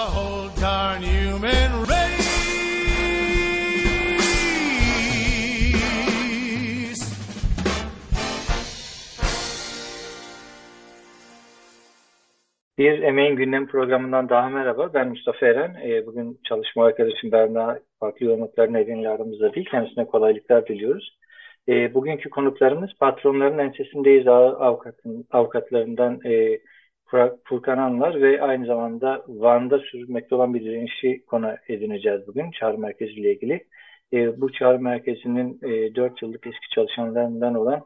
the whole darn human race. Bir Emeğin Gündem programından daha merhaba. Ben Mustafa Eren. Ee, bugün çalışma arkadaşım Berna farklı yoğunluklar nedeniyle aramızda değil. Kendisine kolaylıklar diliyoruz. Ee, bugünkü konuklarımız patronların ensesindeyiz avukatın, avukatlarından e, Furkan Anlar ve aynı zamanda Van'da sürülmekte olan bir direnişi konu edineceğiz bugün çağrı merkeziyle ilgili. Ee, bu çağrı merkezinin e, 4 yıllık eski çalışanlarından olan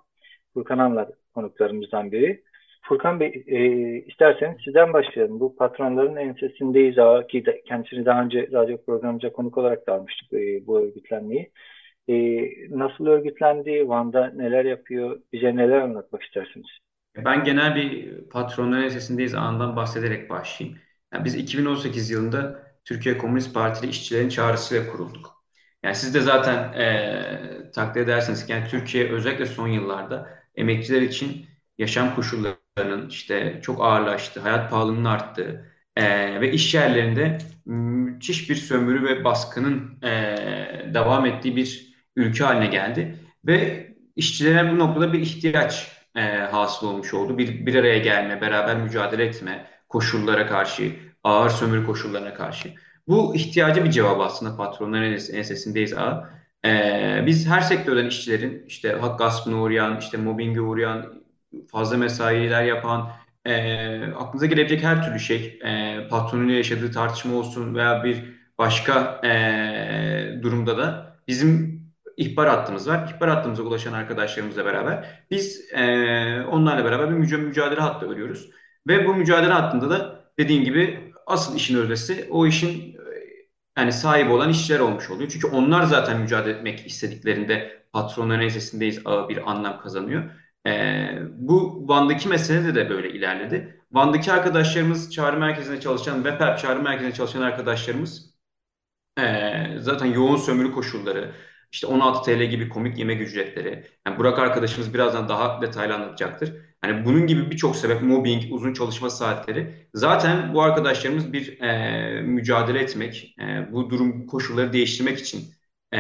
Furkan Anlar konuklarımızdan biri. Furkan Bey, e, isterseniz sizden başlayalım. Bu patronların ensesindeyiz ki de, kendisini daha önce radyo programımıza konuk olarak da almıştık e, bu örgütlenmeyi. E, nasıl örgütlendi? Van'da neler yapıyor? Bize neler anlatmak istersiniz? Ben genel bir patronların ensesindeyiz andan bahsederek başlayayım. Yani biz 2018 yılında Türkiye Komünist Partili işçilerin çağrısıyla kurulduk. Yani siz de zaten e, takdir ederseniz yani Türkiye özellikle son yıllarda emekçiler için yaşam koşullarının işte çok ağırlaştı, hayat pahalılığının arttığı e, ve iş yerlerinde müthiş bir sömürü ve baskının e, devam ettiği bir ülke haline geldi. Ve işçilere bu noktada bir ihtiyaç e, hasıl olmuş oldu. Bir, bir araya gelme, beraber mücadele etme koşullara karşı, ağır sömürü koşullarına karşı. Bu ihtiyacı bir cevap aslında patronların ensesindeyiz ağa. Ee, biz her sektörden işçilerin işte hak gaspına uğrayan, işte mobbinge uğrayan, fazla mesailer yapan, e, aklınıza gelebilecek her türlü şey, e, patronuyla yaşadığı tartışma olsun veya bir başka e, durumda da bizim ihbar hattımız var. İhbar hattımıza ulaşan arkadaşlarımızla beraber biz e, onlarla beraber bir mücadele, mücadele hattı örüyoruz. Ve bu mücadele hattında da dediğim gibi asıl işin öznesi o işin yani sahibi olan işçiler olmuş oluyor. Çünkü onlar zaten mücadele etmek istediklerinde patronların ensesindeyiz bir anlam kazanıyor. Ee, bu Van'daki meselede de böyle ilerledi. Van'daki arkadaşlarımız çağrı merkezinde çalışan, WebHelp çağrı merkezinde çalışan arkadaşlarımız e, zaten yoğun sömürü koşulları, işte 16 TL gibi komik yemek ücretleri. Yani Burak arkadaşımız birazdan daha detaylı anlatacaktır. Yani bunun gibi birçok sebep, mobbing, uzun çalışma saatleri. Zaten bu arkadaşlarımız bir e, mücadele etmek, e, bu durum koşulları değiştirmek için e,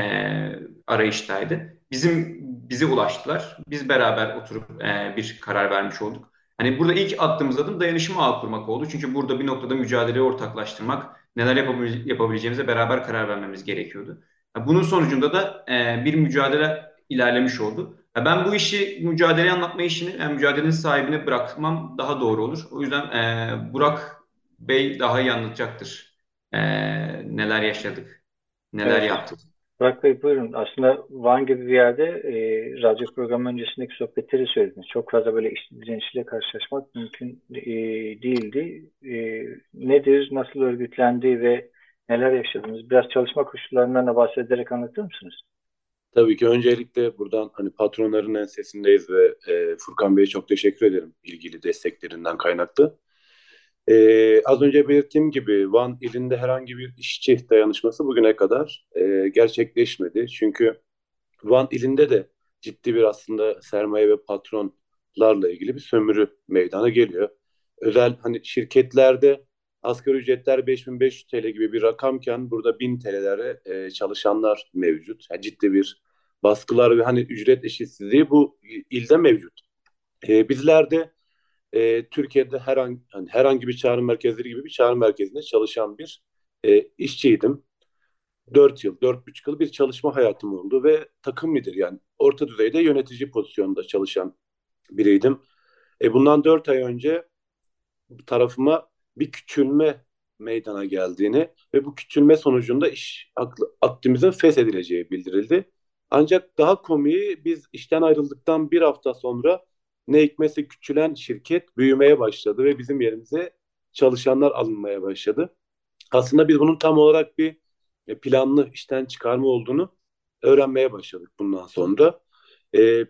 arayıştaydı. Bizim bize ulaştılar. Biz beraber oturup e, bir karar vermiş olduk. Hani burada ilk attığımız adım dayanışma ağ kurmak oldu. Çünkü burada bir noktada mücadeleyi ortaklaştırmak, neler yapabil yapabileceğimize beraber karar vermemiz gerekiyordu. Bunun sonucunda da e, bir mücadele ilerlemiş oldu. Ben bu işi, mücadele anlatma işini, yani mücadelenin sahibine bırakmam daha doğru olur. O yüzden e, Burak Bey daha iyi anlatacaktır. E, neler yaşadık, neler Evet. yaptık. Burak Bey buyurun. Aslında Van gibi bir yerde e, radyo programı öncesindeki sohbetleri söylediniz. Çok fazla böyle iş direnişiyle karşılaşmak mümkün e, değildi. E, nedir, nasıl örgütlendi ve neler yaşadınız? Biraz çalışma koşullarından da bahsederek anlatır mısınız? Tabii ki öncelikle buradan hani patronların ensesindeyiz ve e, Furkan Bey'e çok teşekkür ederim ilgili desteklerinden kaynaklı. E, az önce belirttiğim gibi Van ilinde herhangi bir işçi dayanışması bugüne kadar e, gerçekleşmedi. Çünkü Van ilinde de ciddi bir aslında sermaye ve patronlarla ilgili bir sömürü meydana geliyor. Özel hani şirketlerde asgari ücretler 5500 TL gibi bir rakamken burada 1000 TL'lere e, çalışanlar mevcut. Yani ciddi bir baskılar ve hani ücret eşitsizliği bu ilde mevcut. E, bizler de e, Türkiye'de herhangi, hani herhangi bir çağrı merkezleri gibi bir çağrı merkezinde çalışan bir e, işçiydim. 4 yıl, 4,5 yıl bir çalışma hayatım oldu ve takım lider yani orta düzeyde yönetici pozisyonunda çalışan biriydim. E, bundan 4 ay önce tarafıma bir küçülme meydana geldiğini ve bu küçülme sonucunda iş akdimizin feshedileceği bildirildi. Ancak daha komiği biz işten ayrıldıktan bir hafta sonra ne hikmetse küçülen şirket büyümeye başladı ve bizim yerimize çalışanlar alınmaya başladı. aslında biz bunun tam olarak bir e, planlı işten çıkarma olduğunu öğrenmeye başladık bundan sonra. E,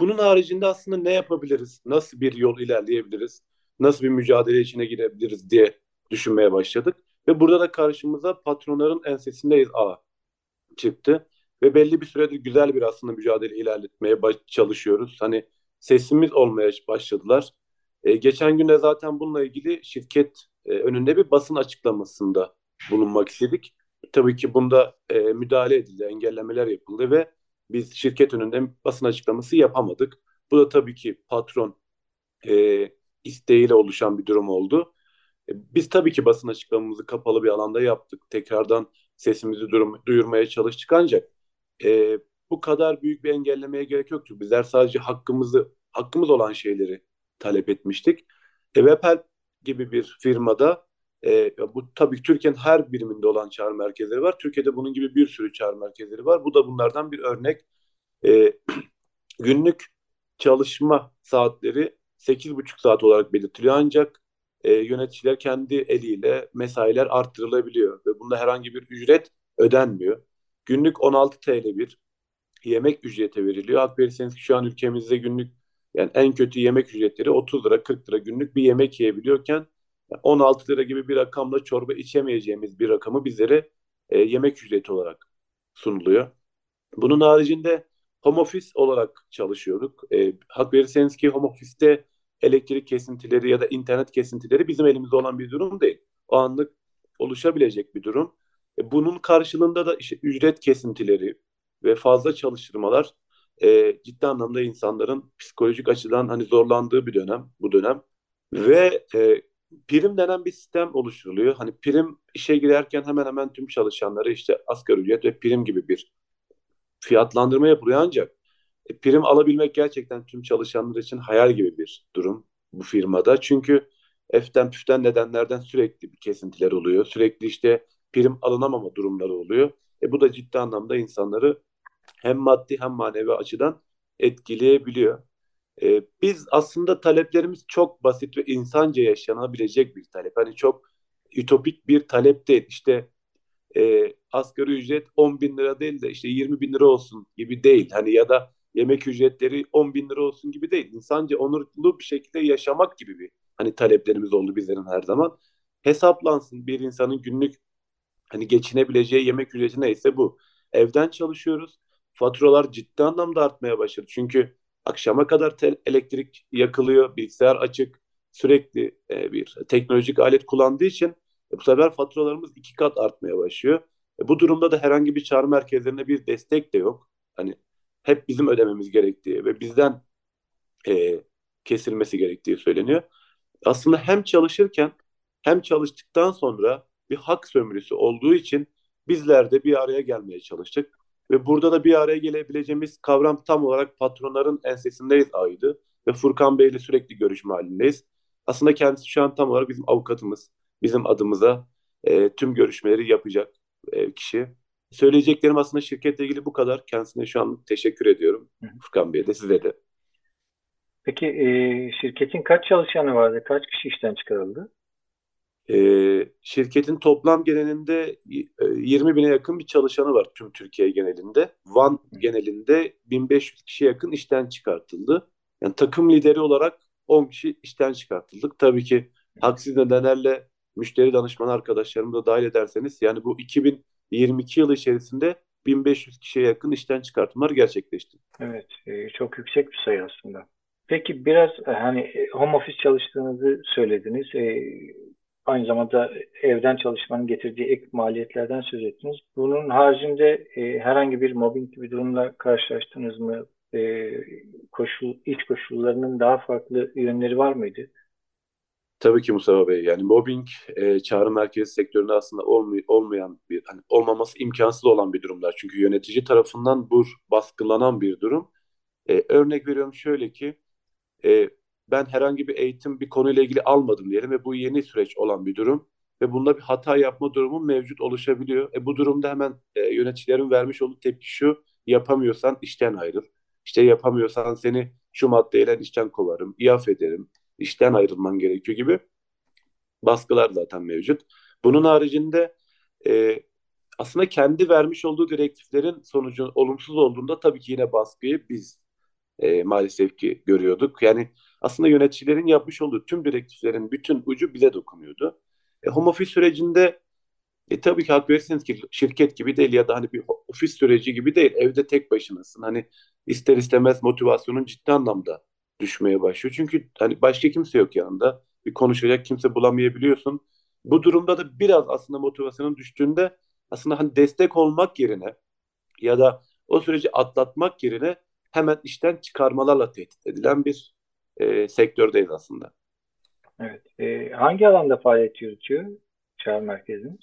bunun haricinde aslında ne yapabiliriz, nasıl bir yol ilerleyebiliriz, nasıl bir mücadele içine girebiliriz diye düşünmeye başladık. Ve burada da karşımıza patronların ensesindeyiz A çıktı. Ve belli bir süredir güzel bir aslında mücadele ilerletmeye çalışıyoruz. Hani sesimiz olmaya başladılar. E, geçen günde zaten bununla ilgili şirket e, önünde bir basın açıklamasında bulunmak istedik. Tabii ki bunda e, müdahale edildi, engellemeler yapıldı ve biz şirket önünde basın açıklaması yapamadık. Bu da tabii ki patron e, isteğiyle oluşan bir durum oldu. E, biz tabii ki basın açıklamamızı kapalı bir alanda yaptık. Tekrardan sesimizi durum, duyurmaya çalıştık ancak e, bu kadar büyük bir engellemeye gerek yoktu. Bizler sadece hakkımızı hakkımız olan şeyleri talep etmiştik. E, gibi bir firmada e, bu tabii Türkiye'nin her biriminde olan çağrı merkezleri var. Türkiye'de bunun gibi bir sürü çağrı merkezleri var. Bu da bunlardan bir örnek. E, günlük çalışma saatleri 8,5 saat olarak belirtiliyor ancak e, yöneticiler kendi eliyle mesailer arttırılabiliyor ve bunda herhangi bir ücret ödenmiyor. Günlük 16 TL bir yemek ücreti veriliyor. Hak verirseniz şu an ülkemizde günlük yani en kötü yemek ücretleri 30 lira 40 lira günlük bir yemek yiyebiliyorken 16 lira gibi bir rakamla çorba içemeyeceğimiz bir rakamı bizlere e, yemek ücreti olarak sunuluyor. Bunun haricinde home office olarak çalışıyorduk. E, hak verirseniz ki home office'te elektrik kesintileri ya da internet kesintileri bizim elimizde olan bir durum değil. O anlık oluşabilecek bir durum. E, bunun karşılığında da işte ücret kesintileri ve fazla çalıştırmalar e, ciddi anlamda insanların psikolojik açıdan hani zorlandığı bir dönem bu dönem ve e, prim denen bir sistem oluşturuluyor. Hani prim işe girerken hemen hemen tüm çalışanları işte asgari ücret ve prim gibi bir fiyatlandırma yapılıyor ancak e, prim alabilmek gerçekten tüm çalışanlar için hayal gibi bir durum bu firmada. Çünkü eften püften nedenlerden sürekli bir kesintiler oluyor. Sürekli işte prim alınamama durumları oluyor. E bu da ciddi anlamda insanları hem maddi hem manevi açıdan etkileyebiliyor. E, biz aslında taleplerimiz çok basit ve insanca yaşanabilecek bir talep. Hani çok ütopik bir talep değil. İşte e, asgari ücret 10 bin lira değil de işte 20 bin lira olsun gibi değil. Hani ya da yemek ücretleri 10 bin lira olsun gibi değil. İnsanca onurlu bir şekilde yaşamak gibi bir hani taleplerimiz oldu bizlerin her zaman. Hesaplansın bir insanın günlük hani geçinebileceği yemek ücreti neyse bu. Evden çalışıyoruz. Faturalar ciddi anlamda artmaya başladı. Çünkü akşama kadar elektrik yakılıyor, bilgisayar açık, sürekli e, bir teknolojik alet kullandığı için e, bu sefer faturalarımız iki kat artmaya başlıyor. E, bu durumda da herhangi bir çağrı merkezlerine bir destek de yok. Hani hep bizim ödememiz gerektiği ve bizden e, kesilmesi gerektiği söyleniyor. Aslında hem çalışırken hem çalıştıktan sonra bir hak sömürüsü olduğu için bizler de bir araya gelmeye çalıştık. Ve burada da bir araya gelebileceğimiz kavram tam olarak patronların ensesindeyiz aydı. Ve Furkan Bey ile sürekli görüşme halindeyiz. Aslında kendisi şu an tam olarak bizim avukatımız. Bizim adımıza e, tüm görüşmeleri yapacak e, kişi. Söyleyeceklerim aslında şirketle ilgili bu kadar. Kendisine şu an teşekkür ediyorum. Furkan Bey'e de size de. Peki e, şirketin kaç çalışanı vardı? Kaç kişi işten çıkarıldı? E, şirketin toplam genelinde 20 e, bine yakın bir çalışanı var tüm Türkiye genelinde. Van genelinde 1500 kişi yakın işten çıkartıldı. Yani takım lideri olarak 10 kişi işten çıkartıldık. Tabii ki haksız nedenlerle müşteri danışman arkadaşlarımı da dahil ederseniz yani bu 2022 yılı içerisinde 1500 kişiye yakın işten çıkartımlar gerçekleşti. Evet, e, çok yüksek bir sayı aslında. Peki biraz e, hani home office çalıştığınızı söylediniz aynı zamanda evden çalışmanın getirdiği ek maliyetlerden söz ettiniz. Bunun haricinde e, herhangi bir mobbing gibi durumla karşılaştınız mı? E, koşul, iç koşullarının daha farklı yönleri var mıydı? Tabii ki Mustafa Bey. Yani mobbing e, çağrı merkezi sektöründe aslında olmay olmayan bir, hani olmaması imkansız olan bir durumlar. Çünkü yönetici tarafından bu baskılanan bir durum. E, örnek veriyorum şöyle ki e, ben herhangi bir eğitim bir konuyla ilgili almadım diyelim ve bu yeni süreç olan bir durum ve bunda bir hata yapma durumu mevcut oluşabiliyor. E bu durumda hemen e, yöneticilerin vermiş olduğu tepki şu yapamıyorsan işten ayrıl. İşte yapamıyorsan seni şu maddeyle işten kovarım, iaf ederim, işten ayrılman gerekiyor gibi baskılar zaten mevcut. Bunun haricinde e, aslında kendi vermiş olduğu direktiflerin sonucu olumsuz olduğunda tabii ki yine baskıyı biz e, maalesef ki görüyorduk. Yani aslında yöneticilerin yapmış olduğu tüm direktiflerin bütün ucu bize dokunuyordu. E, home office sürecinde e, tabii ki hak verirsiniz ki şirket gibi değil ya da hani bir ofis süreci gibi değil. Evde tek başınasın. Hani ister istemez motivasyonun ciddi anlamda düşmeye başlıyor. Çünkü hani başka kimse yok yanında. Bir konuşacak kimse bulamayabiliyorsun. Bu durumda da biraz aslında motivasyonun düştüğünde aslında hani destek olmak yerine ya da o süreci atlatmak yerine hemen işten çıkarmalarla tehdit edilen bir e, sektördeyiz aslında. Evet. E, hangi alanda faaliyet yürütüyor çağrı merkeziniz?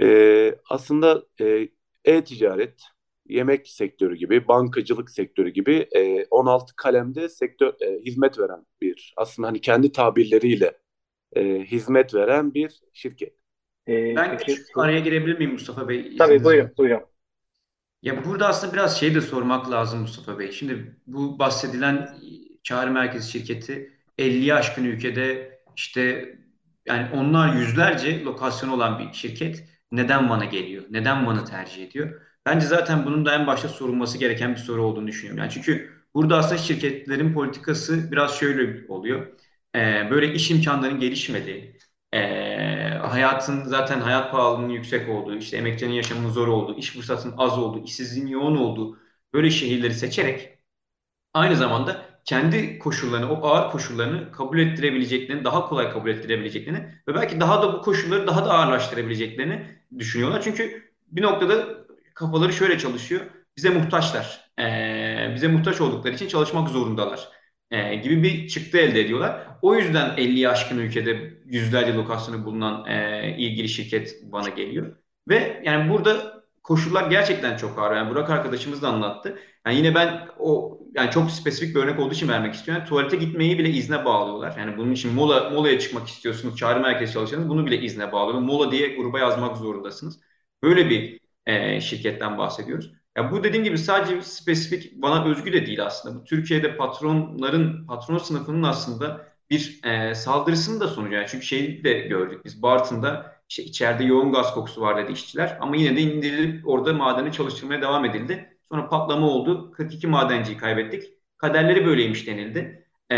E, aslında e, e-ticaret, yemek sektörü gibi, bankacılık sektörü gibi e, 16 kalemde sektör e, hizmet veren bir, aslında hani kendi tabirleriyle e, hizmet veren bir şirket. Ee, ben peki, küçük araya girebilir miyim Mustafa Bey? Tabii buyurun, buyurun. Ya burada aslında biraz şey de sormak lazım Mustafa Bey. Şimdi bu bahsedilen çağrı merkezi şirketi 50'yi aşkın ülkede işte yani onlar yüzlerce lokasyon olan bir şirket neden Van'a geliyor? Neden Van'ı tercih ediyor? Bence zaten bunun da en başta sorulması gereken bir soru olduğunu düşünüyorum. Yani çünkü burada aslında şirketlerin politikası biraz şöyle oluyor. Ee, böyle iş imkanlarının gelişmediği, e, hayatın zaten hayat pahalılığının yüksek olduğu, işte emekçinin yaşamının zor olduğu, iş fırsatının az olduğu, işsizliğin yoğun olduğu böyle şehirleri seçerek aynı zamanda kendi koşullarını, o ağır koşullarını kabul ettirebileceklerini, daha kolay kabul ettirebileceklerini ve belki daha da bu koşulları daha da ağırlaştırabileceklerini düşünüyorlar. Çünkü bir noktada kafaları şöyle çalışıyor. Bize muhtaçlar. Ee, bize muhtaç oldukları için çalışmak zorundalar e, gibi bir çıktı elde ediyorlar. O yüzden 50'yi aşkın ülkede yüzlerce lokasyonu bulunan e, ilgili şirket bana geliyor. Ve yani burada koşullar gerçekten çok ağır. Yani Burak arkadaşımız da anlattı. Yani yine ben o yani çok spesifik bir örnek olduğu için vermek istiyorum. Yani tuvalete gitmeyi bile izne bağlıyorlar. Yani bunun için mola molaya çıkmak istiyorsunuz, çağrı merkezi çalışanız bunu bile izne bağlıyorlar. Mola diye gruba yazmak zorundasınız. Böyle bir e, şirketten bahsediyoruz. Ya bu dediğim gibi sadece spesifik bana özgü de değil aslında. Bu Türkiye'de patronların, patron sınıfının aslında bir e, saldırısının da sonucu. Yani çünkü şeyi de gördük biz Bartın'da işte içeride yoğun gaz kokusu var dedi işçiler ama yine de indirilip orada madeni çalıştırmaya devam edildi. Sonra patlama oldu. 42 madenciyi kaybettik. Kaderleri böyleymiş denildi. Ee,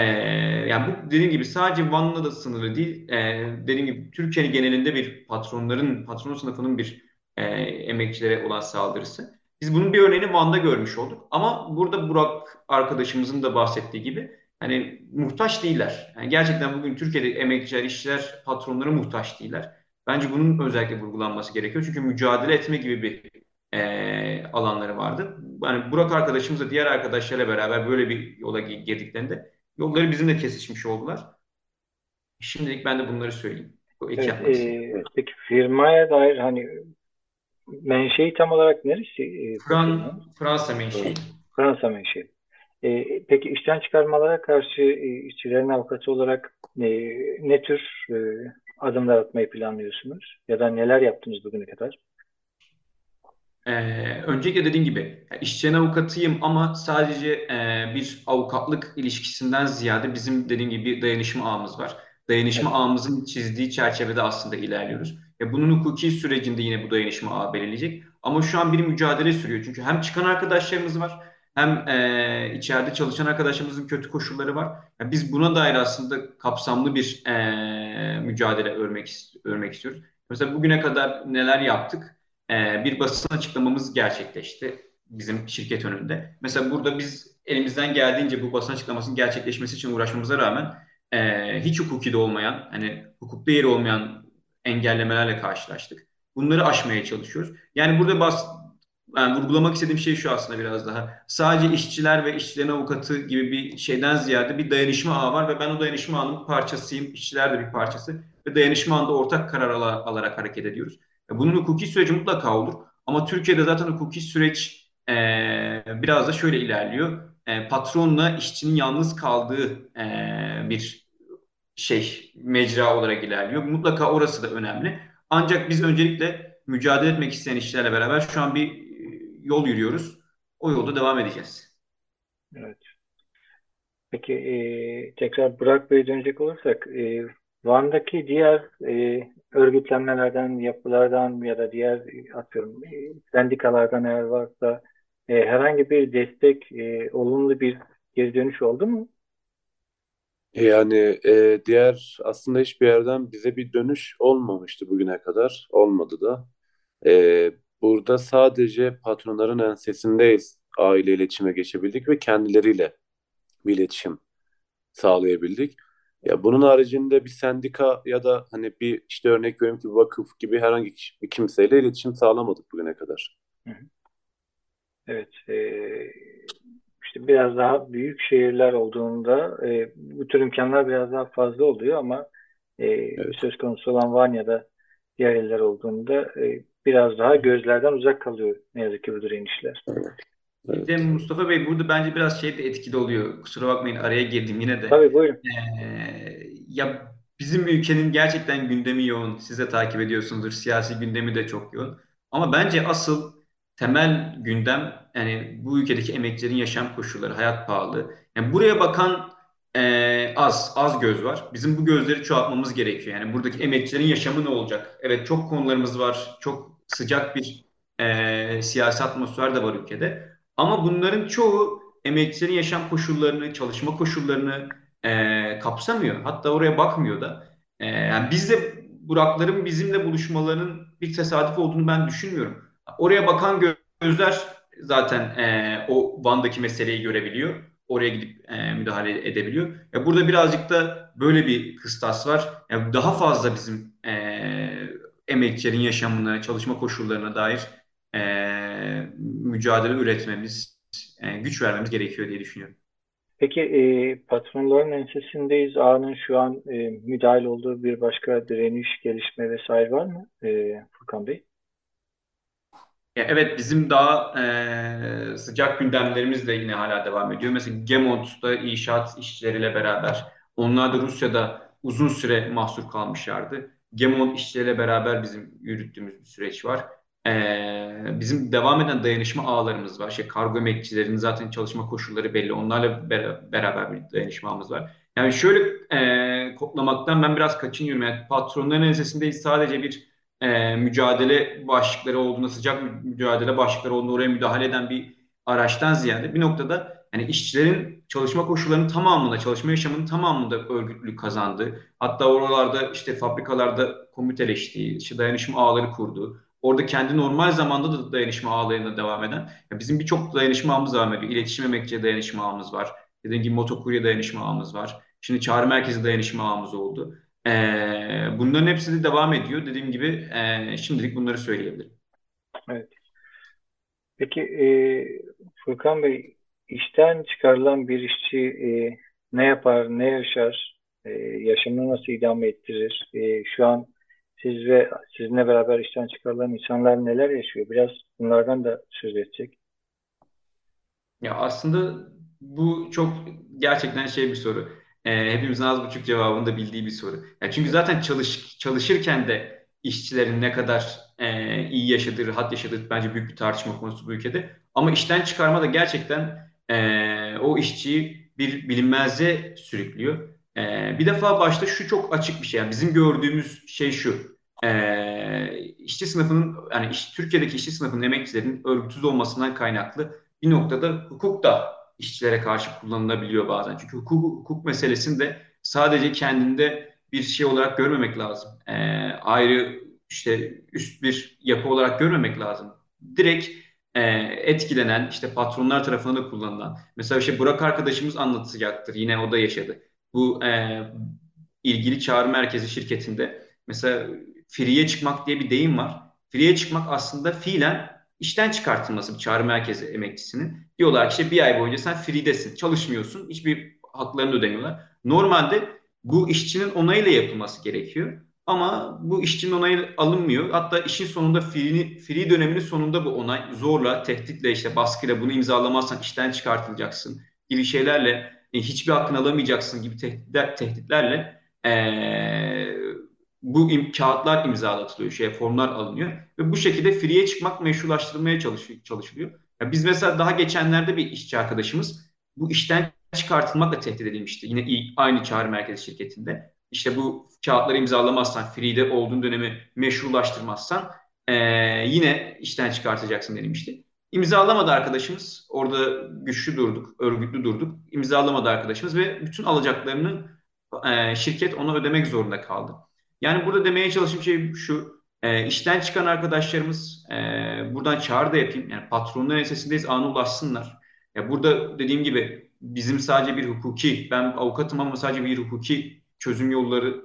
yani bu dediğim gibi sadece Van'la da sınırlı değil. Ee, dediğim gibi Türkiye'nin genelinde bir patronların, patron sınıfının bir e, emekçilere olan saldırısı. Biz bunun bir örneğini Van'da görmüş olduk. Ama burada Burak arkadaşımızın da bahsettiği gibi hani muhtaç değiller. Yani gerçekten bugün Türkiye'de emekçiler, işçiler, patronlara muhtaç değiller. Bence bunun özellikle vurgulanması gerekiyor. Çünkü mücadele etme gibi bir e, alanları vardı. Yani Burak arkadaşımız da diğer arkadaşlarla beraber böyle bir yola girdiklerinde yolları bizimle kesişmiş oldular. Şimdilik ben de bunları söyleyeyim. Bu evet, e, peki firmaya dair hani menşei tam olarak neresi? E, Fran, Fransa menşei. Fransa menşei. E, peki işten çıkarmalara karşı e, işçilerin avukatı olarak e, ne tür e, adımlar atmayı planlıyorsunuz? Ya da neler yaptınız bugüne kadar? Ee, öncelikle dediğim gibi işçilerin avukatıyım ama sadece e, bir avukatlık ilişkisinden ziyade bizim dediğim gibi bir dayanışma ağımız var. Dayanışma evet. ağımızın çizdiği çerçevede aslında ilerliyoruz. Ve bunun hukuki sürecinde yine bu dayanışma ağı belirleyecek. Ama şu an bir mücadele sürüyor. Çünkü hem çıkan arkadaşlarımız var hem e, içeride çalışan arkadaşlarımızın kötü koşulları var. Yani biz buna dair aslında kapsamlı bir e, mücadele örmek, örmek istiyoruz. Mesela bugüne kadar neler yaptık? E, bir basın açıklamamız gerçekleşti bizim şirket önünde. Mesela burada biz elimizden geldiğince bu basın açıklamasının gerçekleşmesi için uğraşmamıza rağmen e, hiç hukuki de olmayan, hani hukukta yeri olmayan engellemelerle karşılaştık. Bunları aşmaya çalışıyoruz. Yani burada bas, yani vurgulamak istediğim şey şu aslında biraz daha. Sadece işçiler ve işçilerin avukatı gibi bir şeyden ziyade bir dayanışma ağı var ve ben o dayanışma ağının parçasıyım. İşçiler de bir parçası ve dayanışma ağında ortak karar al alarak hareket ediyoruz. Bunun hukuki süreci mutlaka olur. Ama Türkiye'de zaten hukuki süreç e, biraz da şöyle ilerliyor. E, patronla işçinin yalnız kaldığı e, bir şey mecra olarak ilerliyor. Mutlaka orası da önemli. Ancak biz öncelikle mücadele etmek isteyen işçilerle beraber şu an bir e, yol yürüyoruz. O yolda devam edeceğiz. Evet. Peki e, tekrar Burak Bey'e dönecek olursak e, Van'daki diğer e, örgütlenmelerden, yapılardan ya da diğer atıyorum e, sendikalardan eğer varsa e, herhangi bir destek, e, olumlu bir geri dönüş oldu mu? Yani e, diğer aslında hiçbir yerden bize bir dönüş olmamıştı bugüne kadar. Olmadı da. E, burada sadece patronların ensesindeyiz. Aile iletişime geçebildik ve kendileriyle bir iletişim sağlayabildik. Ya bunun haricinde bir sendika ya da hani bir işte örnek veriyorum ki vakıf gibi herhangi bir kimseyle iletişim sağlamadık bugüne kadar. Evet, e, işte biraz daha büyük şehirler olduğunda e, bu tür imkanlar biraz daha fazla oluyor ama e, Evet. söz konusu olan Van ya da diğer iller olduğunda e, biraz daha gözlerden uzak kalıyor ne yazık ki bu direnişler. Bir de Evet. Mustafa Bey burada bence biraz şey de etkili oluyor. Kusura bakmayın araya girdim yine de. Tabii buyurun. Ee, ya bizim ülkenin gerçekten gündemi yoğun. Siz de takip ediyorsunuzdur. Siyasi gündemi de çok yoğun. Ama bence asıl temel gündem yani bu ülkedeki emekçilerin yaşam koşulları, hayat pahalı. Yani buraya bakan e, az, az göz var. Bizim bu gözleri çoğaltmamız gerekiyor. Yani buradaki emekçilerin yaşamı ne olacak? Evet çok konularımız var. Çok sıcak bir e, siyasi atmosfer de var ülkede. Ama bunların çoğu emekçilerin yaşam koşullarını, çalışma koşullarını e, kapsamıyor. Hatta oraya bakmıyor da. E, yani biz de Burakların bizimle buluşmalarının bir tesadüf olduğunu ben düşünmüyorum. Oraya bakan gö- gözler zaten e, o Van'daki meseleyi görebiliyor. Oraya gidip e, müdahale edebiliyor. Ya burada birazcık da böyle bir kıstas var. Yani daha fazla bizim e, emekçilerin yaşamına, çalışma koşullarına dair e, mücadele üretmemiz, e, güç vermemiz gerekiyor diye düşünüyorum. Peki e, patronların ensesindeyiz. Ağa'nın şu an e, müdahil olduğu bir başka direniş, gelişme vesaire var mı e, Furkan Bey? Ya evet bizim daha e, sıcak gündemlerimiz de yine hala devam ediyor. Mesela Gemont'ta inşaat işçileriyle beraber onlar da Rusya'da uzun süre mahsur kalmışlardı. Gemont işçileriyle beraber bizim yürüttüğümüz bir süreç var. E, bizim devam eden dayanışma ağlarımız var. Şey, kargo emekçilerinin zaten çalışma koşulları belli. Onlarla bera- beraber bir dayanışma ağımız var. Yani şöyle e, kodlamaktan ben biraz kaçınıyorum. Yani patronların ensesindeyiz sadece bir e, mücadele başlıkları olduğunda, sıcak mücadele başlıkları olduğunda oraya müdahale eden bir araçtan ziyade bir noktada yani işçilerin çalışma koşullarının tamamında, çalışma yaşamının tamamında örgütlülük kazandı. Hatta oralarda işte fabrikalarda komiteleştiği, işte dayanışma ağları kurdu. Orada kendi normal zamanda da dayanışma ağlarına devam eden. Ya bizim birçok dayanışma ağımız devam ediyor. İletişim emekçi dayanışma ağımız var. Dediğim gibi motokurye dayanışma ağımız var. Şimdi çağrı merkezi dayanışma ağımız oldu. Ee, bunların hepsi de devam ediyor. Dediğim gibi e, şimdilik bunları söyleyebilirim. Evet. Peki e, Furkan Bey, işten çıkarılan bir işçi e, ne yapar, ne yaşar, e, yaşamını nasıl idame ettirir? E, şu an siz ve sizinle beraber işten çıkarılan insanlar neler yaşıyor? Biraz bunlardan da söz edecek. Ya aslında bu çok gerçekten şey bir soru. Ee, hepimizin az buçuk cevabını da bildiği bir soru. Ya çünkü zaten çalış, çalışırken de işçilerin ne kadar e, iyi yaşadığı, rahat yaşadığı bence büyük bir tartışma konusu bu ülkede. Ama işten çıkarma da gerçekten e, o işçiyi bir bilinmezliğe sürüklüyor. E, bir defa başta şu çok açık bir şey. Yani bizim gördüğümüz şey şu. E, işçi sınıfının, yani iş, Türkiye'deki işçi sınıfının emekçilerin örgütsüz olmasından kaynaklı bir noktada hukuk da işçilere karşı kullanılabiliyor bazen. Çünkü hukuk, hukuk meselesini de sadece kendinde bir şey olarak görmemek lazım. Ee, ayrı işte üst bir yapı olarak görmemek lazım. Direkt e, etkilenen işte patronlar tarafından da kullanılan. Mesela işte Burak arkadaşımız anlatacaktır. Yine o da yaşadı. Bu e, ilgili çağrı merkezi şirketinde mesela free'ye çıkmak diye bir deyim var. Free'ye çıkmak aslında fiilen işten çıkartılması bir çağrı merkezi emekçisinin. Diyorlar ki işte bir ay boyunca sen free'desin, çalışmıyorsun, hiçbir haklarını ödemiyorlar. Normalde bu işçinin onayıyla yapılması gerekiyor. Ama bu işçinin onayı alınmıyor. Hatta işin sonunda free, free döneminin sonunda bu onay zorla, tehditle işte baskıyla bunu imzalamazsan işten çıkartılacaksın gibi şeylerle hiçbir hakkını alamayacaksın gibi tehditler, tehditlerle e, bu im, kağıtlar imzalatılıyor, şey formlar alınıyor ve bu şekilde free'ye çıkmak meşrulaştırılmaya çalışıyor, çalışılıyor. Ya biz mesela daha geçenlerde bir işçi arkadaşımız bu işten çıkartılmakla tehdit edilmişti. Yine aynı çağrı merkezi şirketinde. işte bu kağıtları imzalamazsan, free'de olduğun dönemi meşrulaştırmazsan e, yine işten çıkartacaksın demişti. İmzalamadı arkadaşımız. Orada güçlü durduk, örgütlü durduk. İmzalamadı arkadaşımız ve bütün alacaklarını e, şirket ona ödemek zorunda kaldı. Yani burada demeye çalıştığım şey şu. E, işten çıkan arkadaşlarımız e, buradan çağrı da yapayım. Yani patronların ensesindeyiz ana ulaşsınlar. Ya burada dediğim gibi bizim sadece bir hukuki, ben avukatım ama sadece bir hukuki çözüm yolları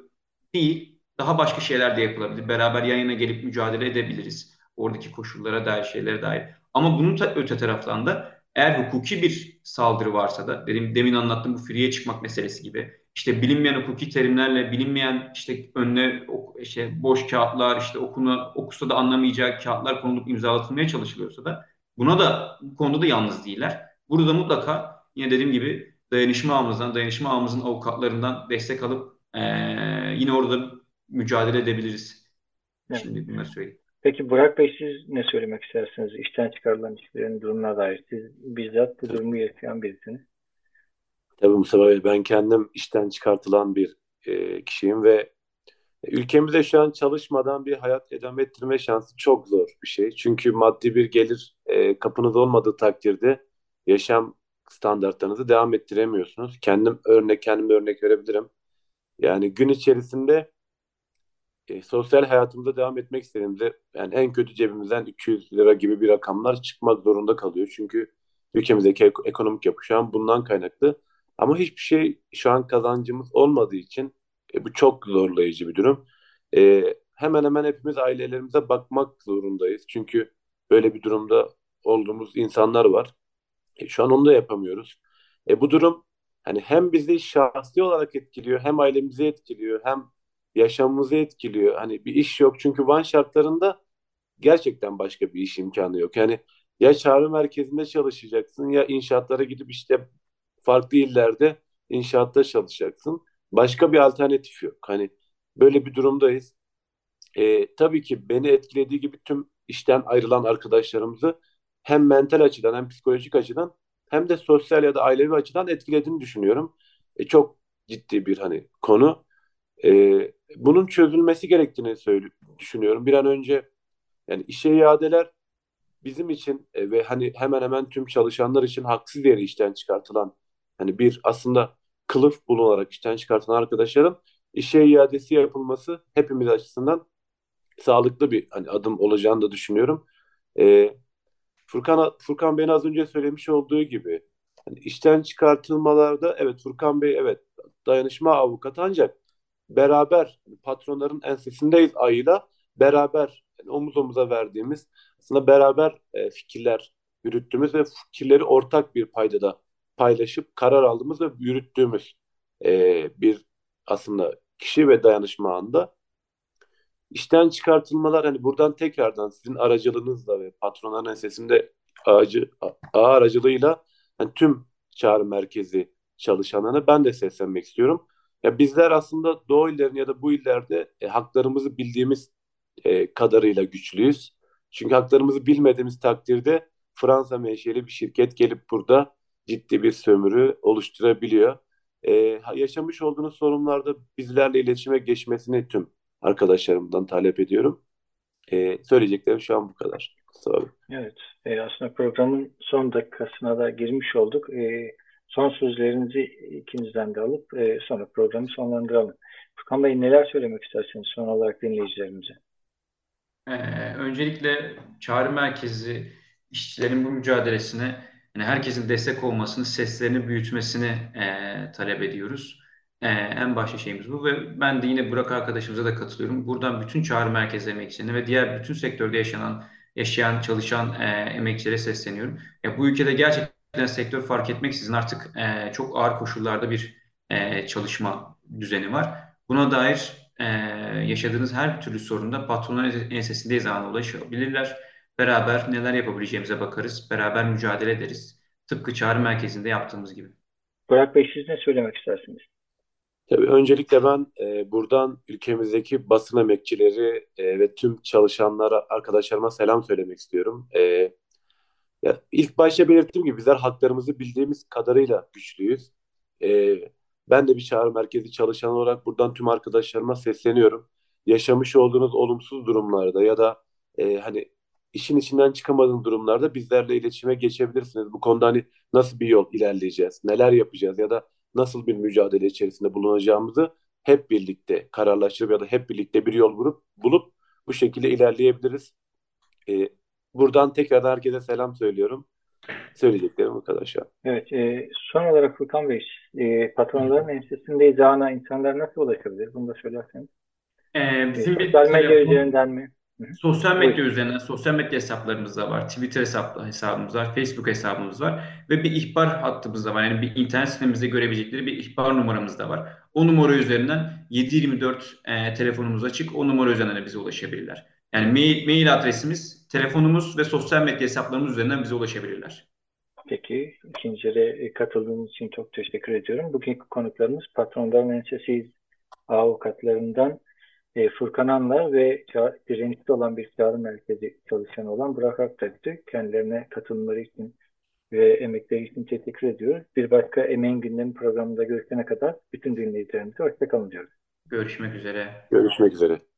değil, daha başka şeyler de yapılabilir. Beraber yan yana gelip mücadele edebiliriz. Oradaki koşullara dair şeylere dair. Ama bunun ta öte taraftan da eğer hukuki bir saldırı varsa da dedim demin anlattığım bu free'ye çıkmak meselesi gibi işte bilinmeyen hukuki terimlerle bilinmeyen işte önüne işte boş kağıtlar işte okuna okusa da anlamayacağı kağıtlar konulup imzalatılmaya çalışılıyorsa da buna da bu konuda da yalnız değiller. Burada mutlaka yine dediğim gibi dayanışma ağımızdan, dayanışma ağımızın avukatlarından destek alıp e, yine orada mücadele edebiliriz. Evet. Şimdi bunları söyleyeyim. Peki Burak Bey siz ne söylemek istersiniz? İşten çıkarılan işçilerin durumuna dair. Siz bizzat bu durumu yaşayan birisiniz. Tabii Mustafa ben kendim işten çıkartılan bir e, kişiyim ve ülkemizde şu an çalışmadan bir hayat edame ettirme şansı çok zor bir şey. Çünkü maddi bir gelir e, kapınız olmadığı takdirde yaşam standartlarınızı devam ettiremiyorsunuz. Kendim örnek kendim örnek verebilirim. Yani gün içerisinde e, sosyal hayatımıza devam etmek istediğimizde yani en kötü cebimizden 200 lira gibi bir rakamlar çıkmak zorunda kalıyor. Çünkü ülkemizdeki ek- ekonomik yapı şu an bundan kaynaklı. Ama hiçbir şey şu an kazancımız olmadığı için e, bu çok zorlayıcı bir durum. E, hemen hemen hepimiz ailelerimize bakmak zorundayız. Çünkü böyle bir durumda olduğumuz insanlar var. E, şu an onu da yapamıyoruz. E, bu durum hani hem bizi şahsi olarak etkiliyor, hem ailemizi etkiliyor, hem yaşamımızı etkiliyor. Hani bir iş yok çünkü Van şartlarında gerçekten başka bir iş imkanı yok. Yani ya çağrı merkezinde çalışacaksın ya inşaatlara gidip işte farklı illerde inşaatta çalışacaksın. Başka bir alternatif yok. Hani böyle bir durumdayız. E, tabii ki beni etkilediği gibi tüm işten ayrılan arkadaşlarımızı hem mental açıdan hem psikolojik açıdan hem de sosyal ya da ailevi açıdan etkilediğini düşünüyorum. E, çok ciddi bir hani konu. E, bunun çözülmesi gerektiğini düşünüyorum. Bir an önce yani işe iadeler bizim için e, ve hani hemen hemen tüm çalışanlar için haksız yere işten çıkartılan hani bir aslında kılıf bulunarak işten çıkartılan arkadaşların işe iadesi yapılması hepimiz açısından sağlıklı bir hani adım olacağını da düşünüyorum. E, Furkan Furkan Bey'in az önce söylemiş olduğu gibi hani işten çıkartılmalarda evet Furkan Bey evet dayanışma avukatı ancak beraber patronların ensesindeyiz ayıyla beraber yani omuz omuza verdiğimiz aslında beraber e, fikirler yürüttüğümüz ve fikirleri ortak bir paydada paylaşıp karar aldığımız ve yürüttüğümüz e, bir aslında kişi ve dayanışma anda işten çıkartılmalar hani buradan tekrardan sizin aracılığınızla ve patronların sesinde ağacı, ağ aracılığıyla hani tüm çağrı merkezi çalışanlarına ben de seslenmek istiyorum. Ya bizler aslında Doğu illerin ya da bu illerde e, haklarımızı bildiğimiz e, kadarıyla güçlüyüz. Çünkü haklarımızı bilmediğimiz takdirde Fransa menşeli bir şirket gelip burada ciddi bir sömürü oluşturabiliyor. Ee, yaşamış olduğunuz sorunlarda bizlerle iletişime geçmesini tüm arkadaşlarımdan talep ediyorum. Ee, söyleyeceklerim şu an bu kadar. Sağ Evet, e, aslında programın son dakikasına da girmiş olduk. E, son sözlerinizi ikinizden de alıp e, sonra programı sonlandıralım. Furkan Bey neler söylemek istersiniz son olarak dinleyicilerimize? Ee, öncelikle çağrı merkezi işçilerin bu mücadelesine yani herkesin destek olmasını, seslerini büyütmesini e, talep ediyoruz. E, en başta şeyimiz bu ve ben de yine Burak arkadaşımıza da katılıyorum. Buradan bütün çağrı merkezi emekçilerine ve diğer bütün sektörde yaşanan, yaşayan, çalışan e, emekçilere sesleniyorum. Ya bu ülkede gerçekten sektör fark etmeksizin artık e, çok ağır koşullarda bir e, çalışma düzeni var. Buna dair e, yaşadığınız her türlü sorunda patronların ensesindeyiz ana ulaşabilirler. Beraber neler yapabileceğimize bakarız. Beraber mücadele ederiz. Tıpkı çağrı merkezinde yaptığımız gibi. Burak Bey siz ne söylemek istersiniz? Tabii öncelikle ben e, buradan ülkemizdeki basın emekçileri e, ve tüm çalışanlara, arkadaşlarıma selam söylemek istiyorum. E, ya ilk başta belirttiğim gibi bizler haklarımızı bildiğimiz kadarıyla güçlüyüz. E, Ben de bir çağrı merkezi çalışan olarak buradan tüm arkadaşlarıma sesleniyorum. Yaşamış olduğunuz olumsuz durumlarda ya da e, hani işin içinden çıkamadığın durumlarda bizlerle iletişime geçebilirsiniz. Bu konuda hani nasıl bir yol ilerleyeceğiz, neler yapacağız ya da nasıl bir mücadele içerisinde bulunacağımızı hep birlikte kararlaştırıp ya da hep birlikte bir yol bulup, bulup bu şekilde ilerleyebiliriz. E, buradan tekrar herkese selam söylüyorum. Söyleyeceklerim bu kadar şu an. Evet, e, son olarak Furkan Bey, e, patronların ensesindeyiz ana insanlar nasıl ulaşabilir? Bunu da söylerseniz. Ee, E, bizim bir sosyal medya telefon- üzerinden mi? Sosyal medya Buyurun. üzerinden, sosyal medya hesaplarımız da var. Twitter hesapla, hesabımız var. Facebook hesabımız var. Ve bir ihbar hattımız da var. Yani bir internet sitemizde görebilecekleri bir ihbar numaramız da var. O numara üzerinden 724 e, telefonumuz açık. O numara üzerinden de bize ulaşabilirler. Yani mail, mail adresimiz, telefonumuz ve sosyal medya hesaplarımız üzerinden bize ulaşabilirler. Peki, ikinci yere e, katıldığınız için çok teşekkür ediyorum. Bugünkü konuklarımız patronların ensesiyiz avukatlarından e, Furkan Anlar ve direnişli olan bir çağrı merkezi çalışanı olan Burak Aktaş'tı. Kendilerine katılımları için ve emekleri için teşekkür ediyoruz. Bir başka Emeğin Gündemi programında görüşene kadar bütün dinleyicilerimize hoşçakalın diyoruz. Görüşmek üzere. Görüşmek üzere.